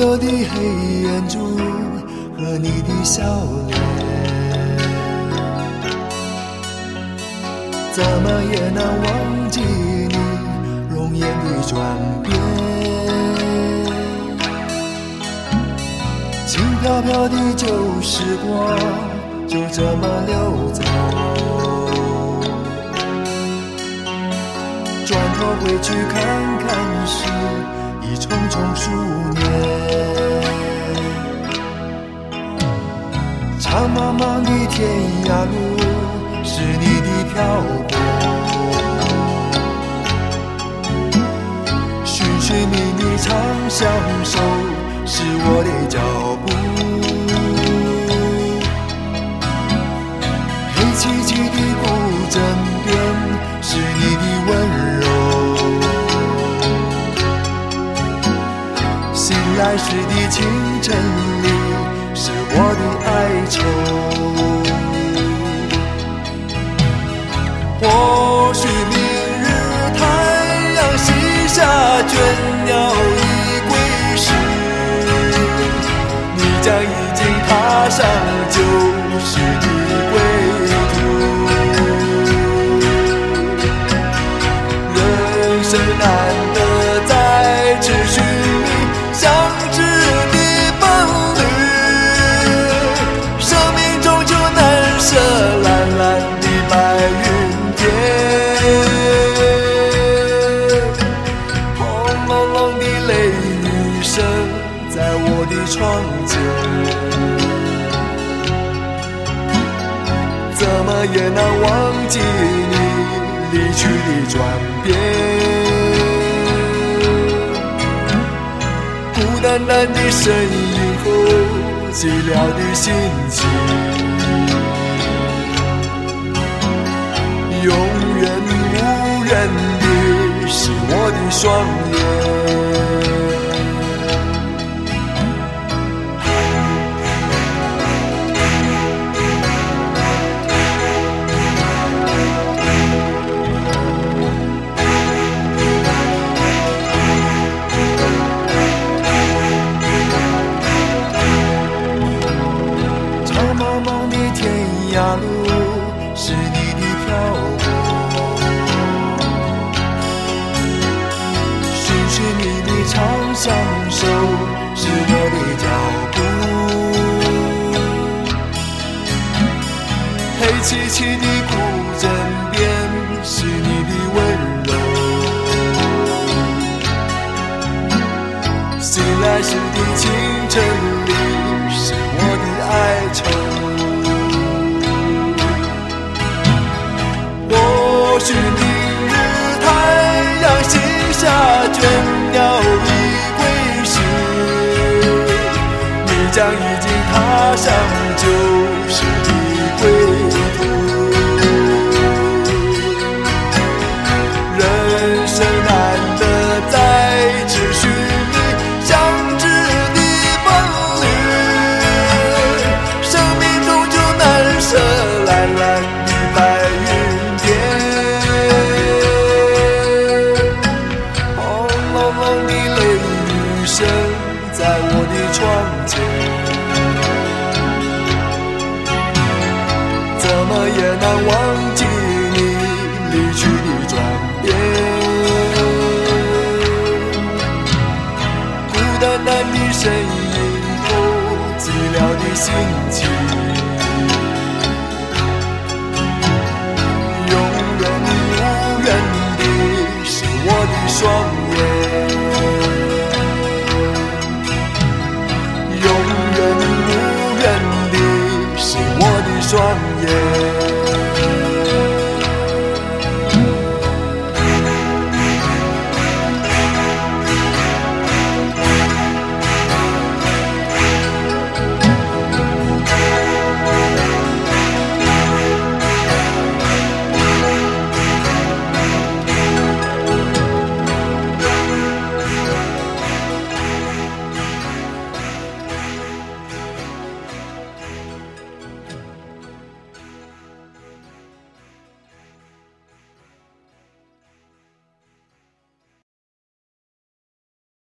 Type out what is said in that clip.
流的黑眼珠和你的笑脸，怎么也难忘记你容颜的转变。轻飘飘的旧时光就这么溜走，转头回去看看时，已匆匆数茫茫的天涯路是你的漂泊，寻寻觅觅长相守是我的脚步。黑漆漆的古镇边是你的温柔，醒来时的清晨里。是我的哀愁。将已经踏上旧时的归怎么也难忘记你离去的转变。孤单单的身影后，寂寥的心情，永远无人的是我的双眼。相守是我的脚步。黑漆漆的古镇边是你的温柔，醒来时你将已经踏上旧时的归途。人生难得再次寻觅相知的伴侣，生命终究难舍蓝蓝的白云天。轰隆隆的雷雨声在我的窗前，心情